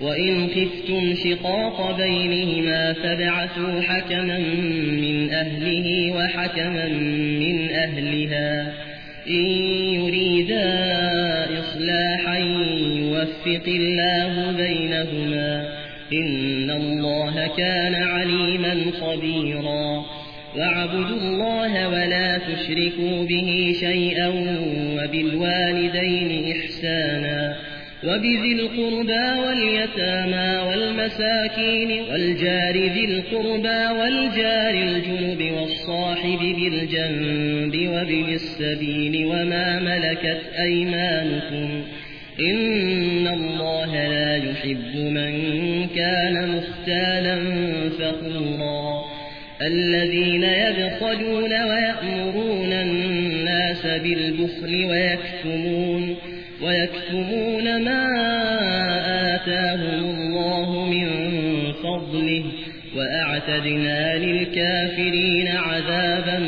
وإن خفتم شقاق بينهما فابعثوا حكما من أهله وحكما من أهلها إن يريدا إصلاحا يوفق الله بينهما إن الله كان عليما خبيرا واعبدوا الله ولا تشركوا به شيئا وبالوالدين إحسانا وبذي القربى واليتامى والمساكين والجار ذي القربى والجار الجنب والصاحب بالجنب وابن السبيل وما ملكت أيمانكم إن الله لا يحب من كان مختالا فخورا الذين يبخلون ويأمرون الناس بالبخل ويكتمون ويكتمون ما آتاهم الله من فضله وأعتدنا للكافرين عذابا